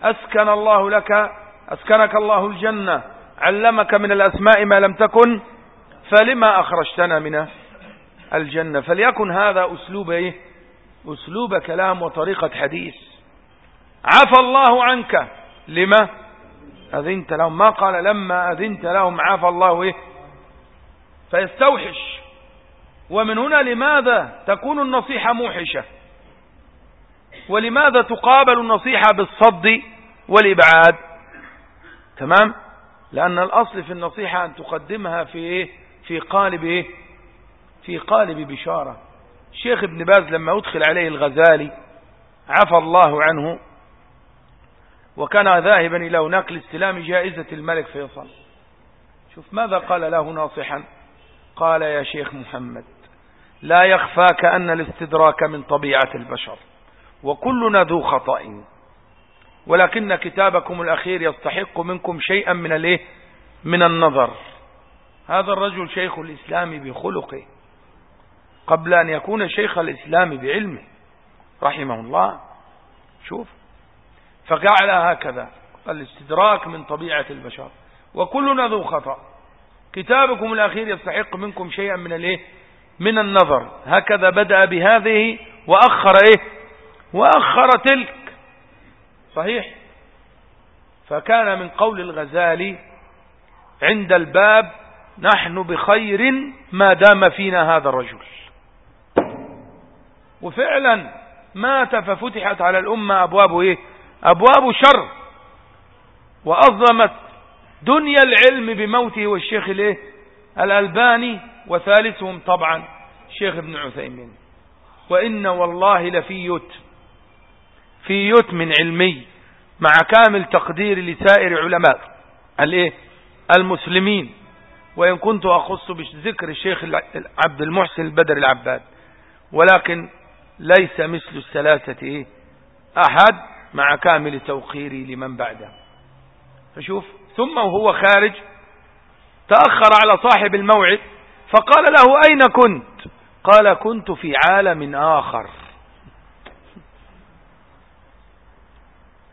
أسكن الله لك أسكنك الله الجنة علمك من الأسماء ما لم تكن فلما أخرجتنا من الجنة؟ فليكن هذا أسلوب إيه؟ أسلوب كلام وطريقة حديث. عفى الله عنك. لما؟ أذنت لهم. ما قال لما أذنت لهم عفى الله إيه؟ فيستوحش. ومن هنا لماذا تكون النصيحة موحشة؟ ولماذا تقابل النصيحة بالصد والإبعاد؟ تمام؟ لأن الأصل في النصيحة أن تقدمها في إيه؟ في قالب إيه؟ في قالب بشارة. الشيخ ابن باز لما أدخل عليه الغزالي عفى الله عنه وكان ذاهبا إلى نقل استلام جائزة الملك فيصل. شوف ماذا قال له ناصحا؟ قال يا شيخ محمد لا يخفاك أن الاستدراك من طبيعة البشر. وكلنا ذو خطأ. ولكن كتابكم الأخير يستحق منكم شيئا من الإيه؟ من النظر. هذا الرجل شيخ الإسلام بخلقه. قبل أن يكون شيخ الإسلام بعلمه. رحمه الله. شوف. فجعل هكذا. الاستدراك من طبيعة البشر. وكلنا ذو خطأ. كتابكم الأخير يستحق منكم شيئا من الإيه؟ من النظر. هكذا بدأ بهذه وأخر إيه؟ وأخر تلك. صحيح؟ فكان من قول الغزالي عند الباب نحن بخير ما دام فينا هذا الرجل. وفعلا مات ففتحت على الأمة أبواب إيه؟ أبواب شر. وأظلمت دنيا العلم بموته والشيخ الإيه؟ الألباني وثالثهم طبعا الشيخ ابن عثيمين. وإن والله لفي يت في يتم علمي مع كامل تقدير لسائر علماء الإيه؟ المسلمين. وإن كنت أخص بذكر الشيخ عبد المحسن البدر العباد ولكن ليس مثل الثلاثة إيه أحد مع كامل توقيري لمن بعده. فشوف ثم وهو خارج تأخر على صاحب الموعد فقال له أين كنت؟ قال كنت في عالم آخر.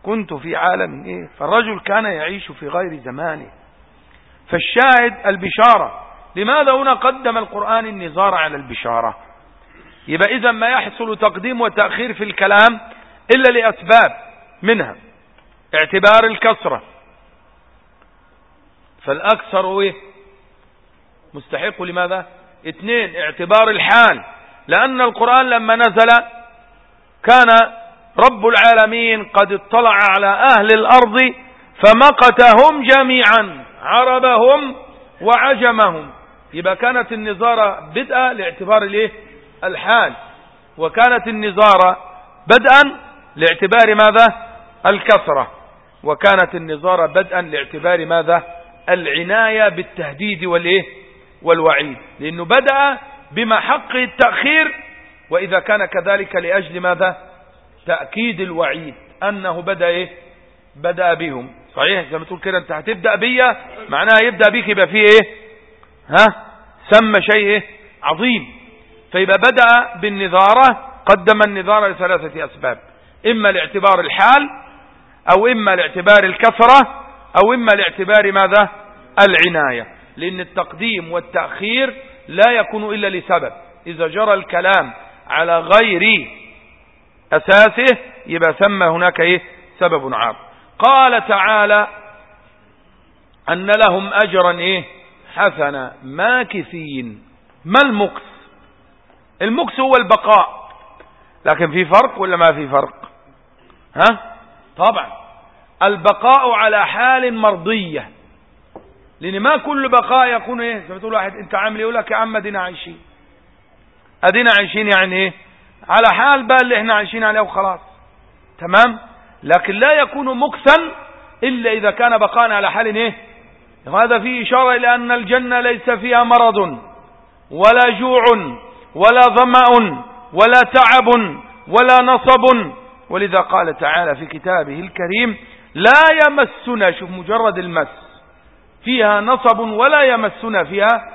كنت في عالم إيه؟ فالرجل كان يعيش في غير زمانه. فالشاهد البشارة. لماذا هنا قدم القرآن النظار على البشارة؟ يبقى إذا ما يحصل تقديم وتأخير في الكلام إلا لأسباب منها. اعتبار الكسرة. فالأكثر إيه؟ مستحق لماذا؟ اثنين اعتبار الحال. لأن القرآن لما نزل كان رب العالمين قد اطلع على أهل الأرض فمقتهم جميعا عربهم وعجمهم. يبقى كانت النظارة بدءا لاعتبار الإيه؟ الحال. وكانت النظارة بدءا لاعتبار ماذا؟ الكسرة. وكانت النظارة بدءا لاعتبار ماذا؟ العناية بالتهديد والإيه؟ والوعيد لأنه بدأ بما حق التأخير وإذا كان كذلك لأجل ماذا؟ تأكيد الوعيد أنه بدأ إيه؟ بدأ بهم. صحيح؟ زي ما تقول كده أنت هتبدأ بيا معناها يبدأ بيك يبقى فيه إيه؟ ها؟ سمى شيء عظيم. فيبقى بدأ بالنظارة قدم النظارة لثلاثة أسباب. إما لاعتبار الحال أو إما لاعتبار الكثرة أو إما لاعتبار ماذا؟ العناية. لأن التقديم والتأخير لا يكون إلا لسبب. إذا جرى الكلام على غير أساسه يبقى ثم هناك إيه؟ سبب عام. قال تعالى أن لهم أجرا إيه؟ حسنا ماكثين. ما المكس المكس هو البقاء. لكن في فرق ولا ما في فرق؟ ها؟ طبعا. البقاء على حال مرضية. لأن ما كل بقاء يكون إيه؟ زي ما تقول واحد أنت عامل يقول لك يا عم أدينا عايشين. أدينا عايشين يعني إيه؟ على حال بقى اللي إحنا عايشين عليه وخلاص. تمام؟ لكن لا يكون مكثا إلا إذا كان بقاء على حال إيه؟ وهذا فيه إشارة إلى أن الجنة ليس فيها مرض ولا جوع ولا ظمأ ولا تعب ولا نصب. ولذا قال تعالى في كتابه الكريم لا يمسنا شوف مجرد المس. فيها نصب ولا يمسنا فيها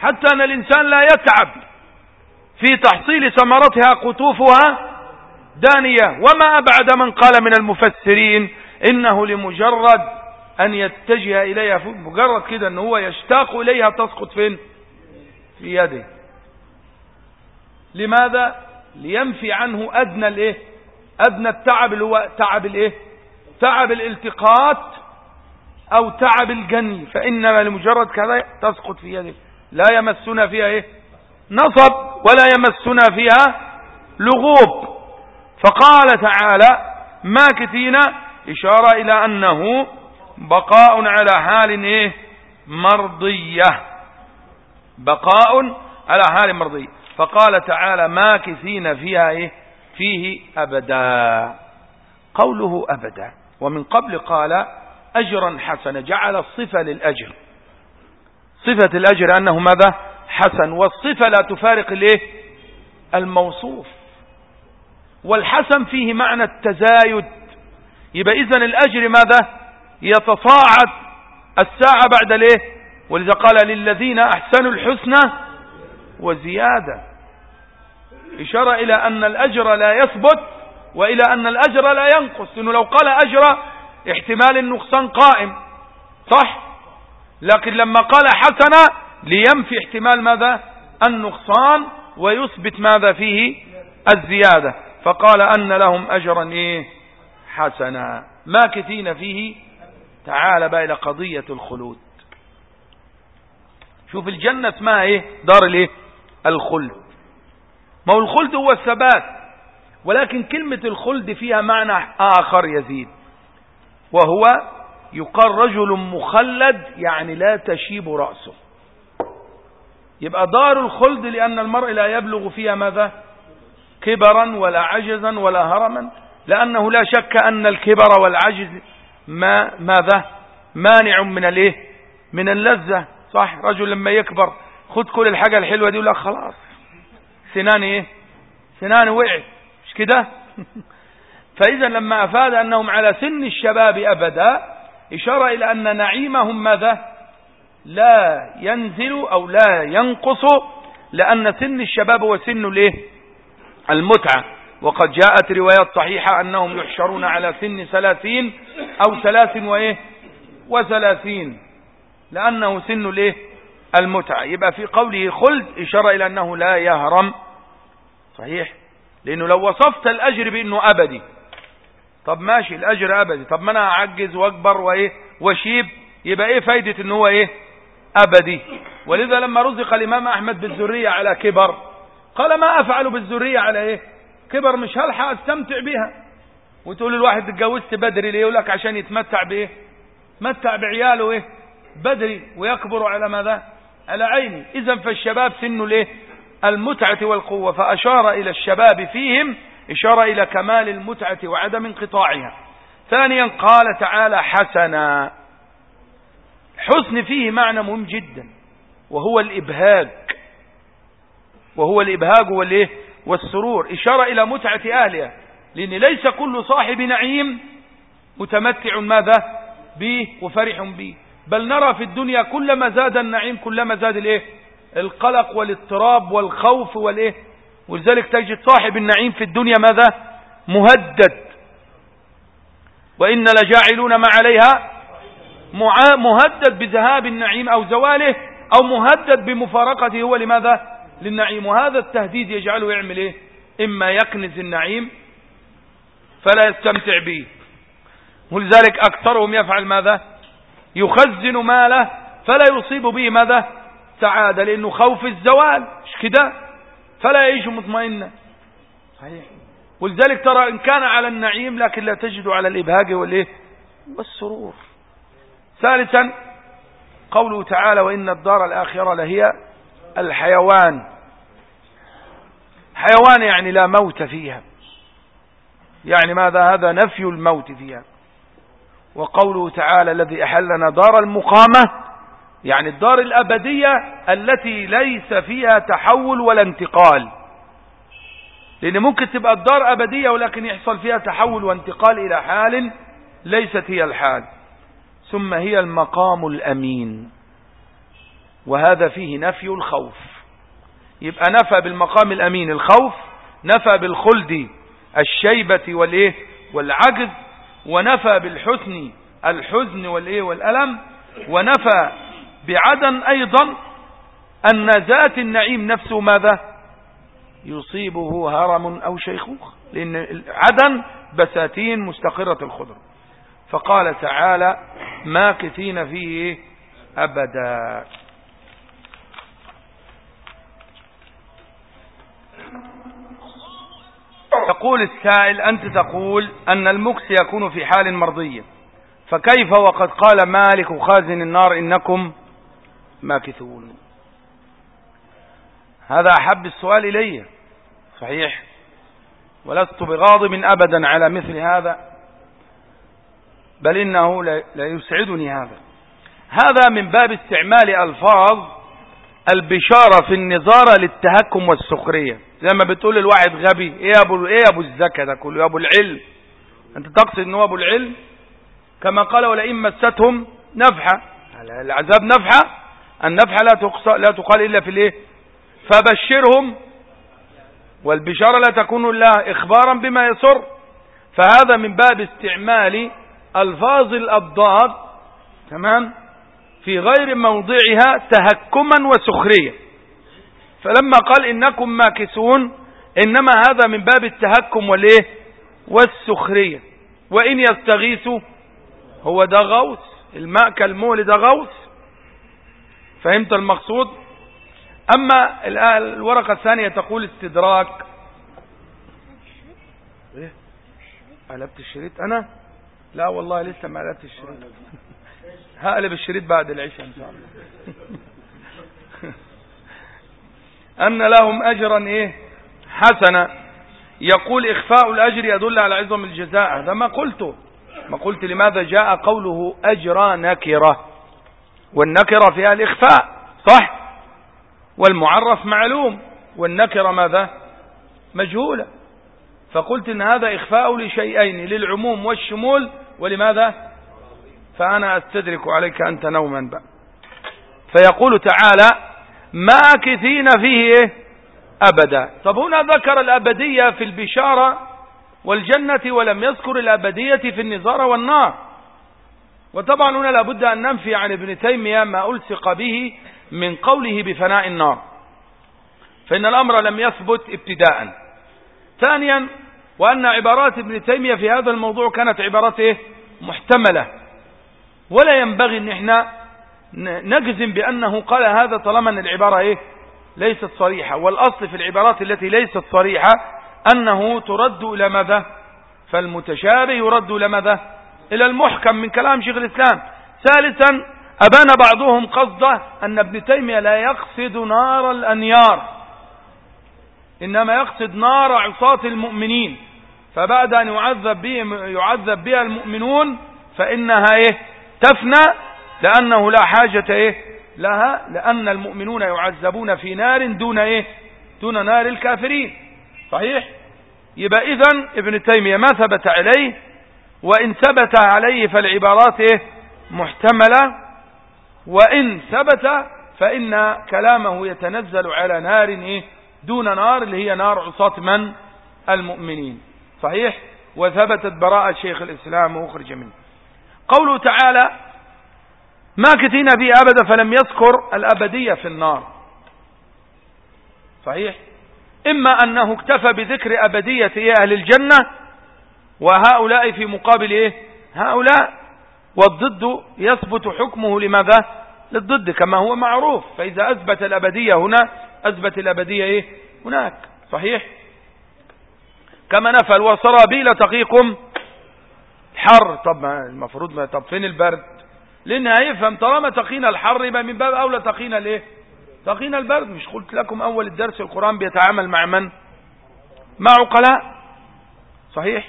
حتى أن الإنسان لا يتعب في تحصيل ثمرتها قطوفها دانية. وما أبعد من قال من المفسرين إنه لمجرد أن يتجه إليها مجرد كده أنه هو يشتاق إليها تسقط فين؟ في يده. لماذا؟ لينفي عنه أدنى الإيه؟ أدنى التعب اللي هو تعب الإيه؟ تعب الالتقاط أو تعب الجني فإنما لمجرد كذا تسقط في يده لا يمسنا فيها إيه؟ نصب ولا يمسنا فيها لغوب. فقال تعالى ماكثين إشارة إلى أنه بقاء على حال إيه؟ مرضية. بقاء على حال مرضية. فقال تعالى ماكثين فيها إيه؟ فيه أبدا. قوله أبدا. ومن قبل قال أجرا حسنا. جعل الصفة للأجر. صفة الأجر أنه ماذا؟ حسن. والصفة لا تفارق الايه الموصوف. والحسن فيه معنى التزايد. يبقى إذن الأجر ماذا؟ يتصاعد الساعة بعد الايه ولذا قال للذين أحسنوا الحسنى وزيادة. إشارة إلى أن الأجر لا يثبت وإلى أن الأجر لا ينقص. لأنه لو قال أجر احتمال النقصان قائم صح؟ لكن لما قال حسنة لينفي احتمال ماذا؟ النقصان ويثبت ماذا فيه؟ الزيادة. فقال أن لهم أجرا إيه؟ حسنا. ماكثين فيه؟ تعال بقى إلى قضية الخلود. شوف الجنة اسمها إيه؟ دار الإيه؟ الخلد. ما هو الخلد هو الثبات ولكن كلمة الخلد فيها معنى آخر يزيد. وهو يقال رجل مخلد يعني لا تشيب رأسه. يبقى دار الخلد لأن المرء لا يبلغ فيها ماذا؟ كبرا ولا عجزا ولا هرما لأنه لا شك أن الكبر والعجز ما ماذا؟ مانع من الإيه؟ من اللذة. صح؟ رجل لما يكبر خد كل الحاجة الحلوة دي ولا خلاص. سناني إيه؟ سناني وقعت مش كده؟ فإذا لما أفاد أنهم على سن الشباب أبدا إشارة إلى أن نعيمهم ماذا؟ لا ينزل أو لا ينقص لأن سن الشباب هو سن الايه المتعة. وقد جاءت روايات صحيحة أنهم يحشرون على سن ثلاثين أو ثلاث وإيه؟ وثلاثين لأنه سن الايه المتعة. يبقى في قوله خلد إشارة إلى أنه لا يهرم. صحيح؟ لأنه لو وصفت الأجر بأنه أبدي. طب ماشي الأجر أبدي. طب ما أنا أعجز وأكبر وإيه؟ وشيب يبقى إيه فايدة أنه هو إيه؟ أبدي. ولذا لما رزق الإمام أحمد بالذرية على كبر قال ما أفعل بالذرية على إيه؟ كبر مش هلحق أستمتع بها. وتقول الواحد اتجوزت بدري ليه؟ يقول لك عشان يتمتع بإيه؟ متع بعياله إيه؟ بدري. ويكبر على ماذا؟ على عيني. إذا فالشباب سن ليه؟ المتعة والقوة. فأشار إلى الشباب فيهم إشارة إلى كمال المتعة وعدم انقطاعها. ثانيا قال تعالى حسنا. حسن فيه معنى مهم جدا وهو الإبهاج. وهو الإبهاج والإيه؟ والسرور. إشارة إلى متعة أهلها لأن ليس كل صاحب نعيم متمتع ماذا؟ به وفرح به بل نرى في الدنيا كلما زاد النعيم كلما زاد الإيه؟ القلق والاضطراب والخوف والإيه؟ ولذلك تجد صاحب النعيم في الدنيا ماذا؟ مهدد. وإن لجاعلون ما عليها مهدد بذهاب النعيم أو زواله أو مهدد بمفارقته هو لماذا؟ للنعيم. وهذا التهديد يجعله يعمل إيه؟ إما يكنز النعيم فلا يستمتع به. ولذلك أكثرهم يفعل ماذا؟ يخزن ماله فلا يصيب به ماذا؟ سعادة لأنه خوف الزوال. مش كده؟ فلا يعيش مطمئنا. صحيح. ولذلك ترى إن كان على النعيم لكن لا تجد على الإبهاج والإيه؟ والسرور. ثالثا قوله تعالى وإن الدار الآخرة لهي الحيوان. حيوان يعني لا موت فيها. يعني ماذا؟ هذا نفي الموت فيها. وقوله تعالى الذي أحلنا دار المقامة يعني الدار الأبدية التي ليس فيها تحول ولا انتقال. لأن ممكن تبقى الدار أبدية ولكن يحصل فيها تحول وانتقال إلى حال ليست هي الحال. ثم هي المقام الأمين. وهذا فيه نفي الخوف. يبقى نفى بالمقام الأمين الخوف نفى بالخلد الشيبة والإيه؟ والعجز ونفى بالحسن الحزن والإيه؟ والألم ونفى بعدن أيضا أن ذات النعيم نفسه ماذا؟ يصيبه هرم أو شيخوخ لأن عدن بساتين مستقرة الخضر. فقال تعالى ماكثين فيه أبدا. تقول السائل أنت تقول أن المكس يكون في حال مرضية. فكيف وقد قال مالك خازن النار إنكم ماكثون. هذا أحب السؤال إلي. صحيح. ولست بغاضب أبدا على مثل هذا. بل إنه لا يسعدني هذا. هذا من باب استعمال ألفاظ البشارة في النظارة للتهكم والسخرية. زي ما بتقول الواحد غبي. إيه ابو إيه أبو الزكاة ده كله؟ أبو العلم. أنت تقصد ان هو أبو العلم؟ كما قال ولئن مستهم نفحة. العذاب نفحة؟ النفحة لا لا تقال إلا في الإيه؟ فبشرهم والبشارة لا تكون إلا إخبارا بما يسر. فهذا من باب استعمال ألفاظ الأضداد تمام؟ في غير موضعها تهكما وسخرية. فلما قال إنكم ماكسون إنما هذا من باب التهكم والإيه؟ والسخرية. وإن يستغيثوا هو ده غوث الماء كالمول ده غوث فهمت المقصود؟ أما الورقة الثانية تقول استدراك. إيه؟ قلبت الشريط أنا؟ لا والله لسه ما قلبت الشريط. هقلب الشريط بعد العشاء إن شاء الله. أن لهم أجرا إيه؟ حسنا. يقول إخفاء الأجر يدل على عظم الجزاء. هذا ما قلته. ما قلت لماذا جاء قوله أجر نكرة. والنكرة فيها الإخفاء صح؟ والمعرف معلوم والنكرة ماذا؟ مجهولة فقلت إن هذا إخفاء لشيئين للعموم والشمول ولماذا؟ فأنا أستدرك عليك أنت نوما بقى. فيقول تعالى ماكثين فيه أبدا. طب هنا ذكر الأبدية في البشارة والجنة ولم يذكر الأبدية في النظارة والنار. وطبعا هنا لابد أن ننفي عن ابن تيمية ما ألصق به من قوله بفناء النار. فإن الأمر لم يثبت ابتداء. ثانيا وأن عبارات ابن تيمية في هذا الموضوع كانت عبارات إيه؟ محتملة. ولا ينبغي أن إحنا نجزم بأنه قال هذا طالما أن العبارة إيه؟ ليست صريحة. والأصل في العبارات التي ليست صريحة أنه ترد إلى ماذا؟ فالمتشابه يرد إلى ماذا؟ إلى المحكم من كلام شيخ الإسلام. ثالثا أبان بعضهم قصده أن ابن تيمية لا يقصد نار الأنيار إنما يقصد نار عصاة المؤمنين. فبعد أن يعذب, بهم يعذب بها المؤمنون فإنها إيه؟ تفنى لأنه لا حاجة إيه؟ لها لأن المؤمنون يعذبون في نار دون إيه؟ دون نار الكافرين. صحيح؟ يبقى إذن ابن تيمية ما ثبت عليه وإن ثبت عليه فالعبارات إيه؟ محتملة. وإن ثبت فإن كلامه يتنزل على نار إيه؟ دون نار اللي هي نار عصاة من؟ المؤمنين. صحيح؟ وثبتت براءة شيخ الإسلام وأخرج منه. قوله تعالى ماكثين فيه أبدا فلم يذكر الأبدية في النار صحيح؟ إما أنه اكتفى بذكر أبدية أهل الجنة وهؤلاء في مقابل إيه؟ هؤلاء والضد يثبت حكمه لماذا؟ للضد كما هو معروف. فإذا أثبت الأبدية هنا أثبت الأبدية إيه؟ هناك. صحيح؟ كما نفل وسرابيل تقيكم حر طب المفروض ما طب فين البرد؟ لأن هيفهم طالما تقينا الحر يبقى من باب أولى تقينا الإيه؟ تقينا البرد. مش قلت لكم أول الدرس القرآن بيتعامل مع من؟ مع عقلاء. صحيح؟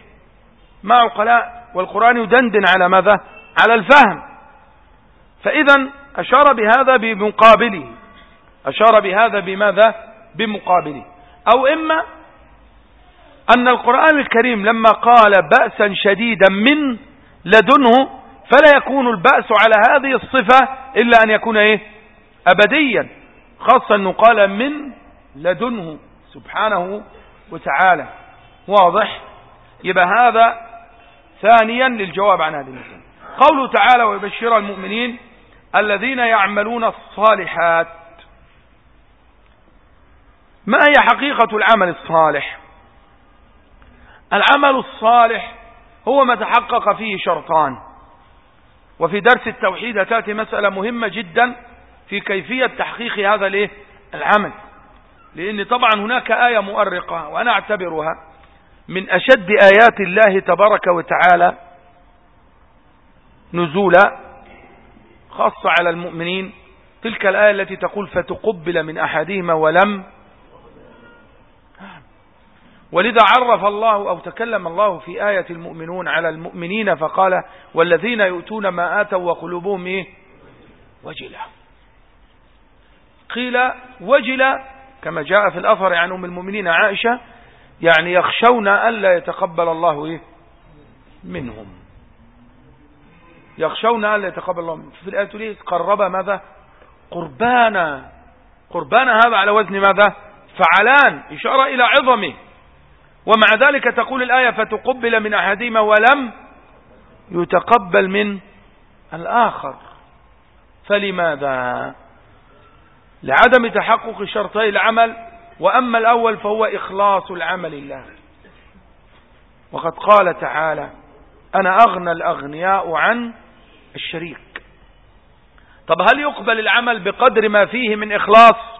مع عقلاء والقرآن يدندن على ماذا؟ على الفهم. فاذا أشار بهذا بمقابله. أشار بهذا بماذا؟ بمقابله. أو إما أن القرآن الكريم لما قال بأسا شديدا من لدنه فلا يكون البأس على هذه الصفة إلا أن يكون إيه؟ أبديا. خاصة أنه قال من لدنه سبحانه وتعالى. واضح؟ يبقى هذا ثانيا للجواب عن هذه المسألة. قوله تعالى ويبشر المؤمنين الذين يعملون الصالحات. ما هي حقيقة العمل الصالح؟ العمل الصالح هو ما تحقق فيه شرطان. وفي درس التوحيد تأتي مسألة مهمة جدا في كيفية تحقيق هذا الإيه؟ العمل. لأن طبعا هناك آية مؤرقة وأنا أعتبرها. من أشد آيات الله تبارك وتعالى نزولا خاصة على المؤمنين. تلك الآية التي تقول فتقبل من أحدهما ولم ولذا عرف الله أو تكلم الله في آية المؤمنون على المؤمنين فقال والذين يؤتون ما آتوا وقلوبهم إيه؟ وجلة. قيل وجلة كما جاء في الأثر عن أم المؤمنين عائشة يعني يخشون ألا يتقبل الله إيه؟ منهم. يخشون ألا يتقبل الله منهم. في الآية ليه قرب ماذا؟ قربانا. قربانا هذا على وزن ماذا؟ فعلان. إشارة إلى عظمه. ومع ذلك تقول الآية فتقبل من أحدهما ولم يتقبل من الآخر. فلماذا؟ لعدم تحقق شرطي العمل وأما الأول فهو إخلاص العمل الله وقد قال تعالى أنا أغنى الأغنياء عن الشريك. طب هل يقبل العمل بقدر ما فيه من إخلاص؟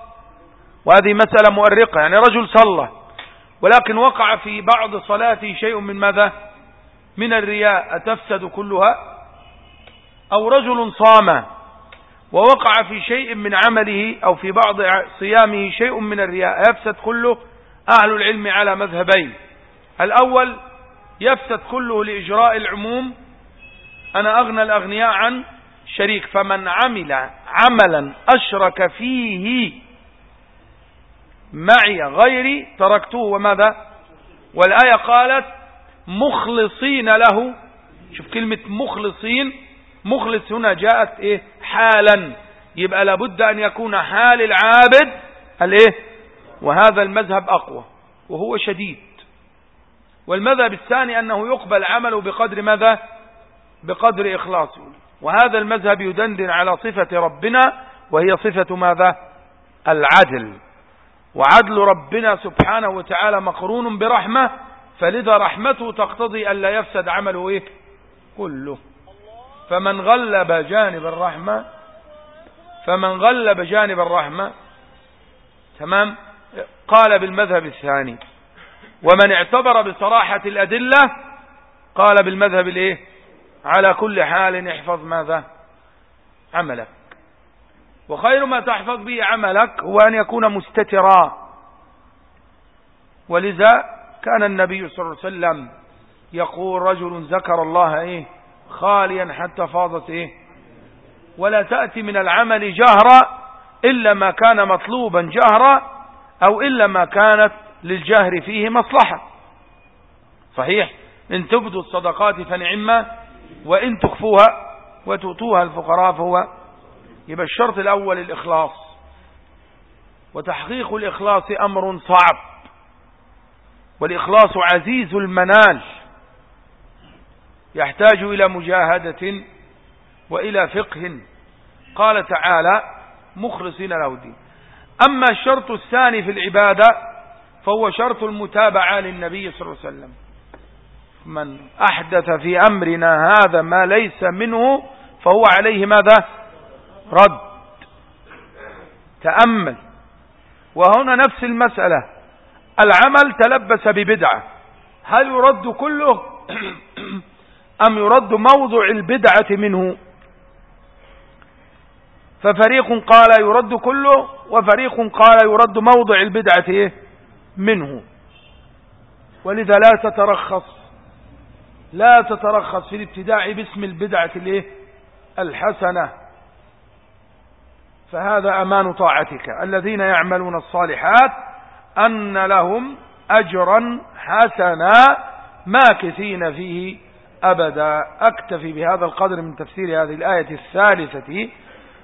وهذه مسألة مؤرقة يعني رجل صلى ولكن وقع في بعض صلاته شيء من ماذا؟ من الرياء أتفسد كلها؟ أو رجل صام ووقع في شيء من عمله أو في بعض صيامه شيء من الرياء. يفسد كله أهل العلم على مذهبين. الأول يفسد كله لإجراء العموم. أنا أغنى الأغنياء عن شريك فمن عمل عملا أشرك فيه معي غيري تركته. وماذا؟ والآية قالت مخلصين له. شوف كلمة مخلصين. مخلص هنا جاءت إيه؟ حالا. يبقى لابد أن يكون حال العابد الإيه؟ وهذا المذهب أقوى وهو شديد. والمذهب الثاني أنه يقبل عمله بقدر ماذا؟ بقدر إخلاصه. وهذا المذهب يدندن على صفة ربنا وهي صفة ماذا؟ العدل. وعدل ربنا سبحانه وتعالى مقرون برحمة فلذا رحمته تقتضي ألا يفسد عمله إيه؟ كله. فمن غلب جانب الرحمة فمن غلب جانب الرحمة تمام؟ قال بالمذهب الثاني ومن اعتبر بصراحة الأدلة قال بالمذهب الإيه؟ على كل حال احفظ ماذا؟ عملك. وخير ما تحفظ به عملك هو أن يكون مستترا. ولذا كان النبي صلى الله عليه وسلم يقول رجل ذكر الله إيه؟ خاليا حتى فاضت إيه؟ ولا تأتي من العمل جهرا إلا ما كان مطلوبا جهرا أو إلا ما كانت للجهر فيه مصلحة. صحيح؟ إن تبدوا الصدقات فنعمة وإن تخفوها وتؤتوها الفقراء فهو يبقى الشرط الأول الإخلاص. وتحقيق الإخلاص أمر صعب. والإخلاص عزيز المنال. يحتاج إلى مجاهدة وإلى فقه. قال تعالى مخلصين له الدين. أما الشرط الثاني في العبادة فهو شرط المتابعة للنبي صلى الله عليه وسلم. من أحدث في أمرنا هذا ما ليس منه فهو عليه ماذا؟ رد. تأمل. وهنا نفس المسألة. العمل تلبس ببدعة. هل يرد كله؟ أم يرد موضع البدعة منه؟ ففريق قال يرد كله وفريق قال يرد موضع البدعة منه. ولذا لا تترخص لا تترخص في الابتداع باسم البدعة الحسنة. فهذا أمان طاعتك. الذين يعملون الصالحات أن لهم أجرا حسنا ماكثين فيه. أبدا أكتفي بهذا القدر من تفسير هذه الآية الثالثة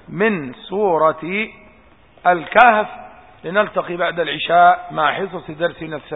من سورة الكهف لنلتقي بعد العشاء مع حصص درسنا الثلاث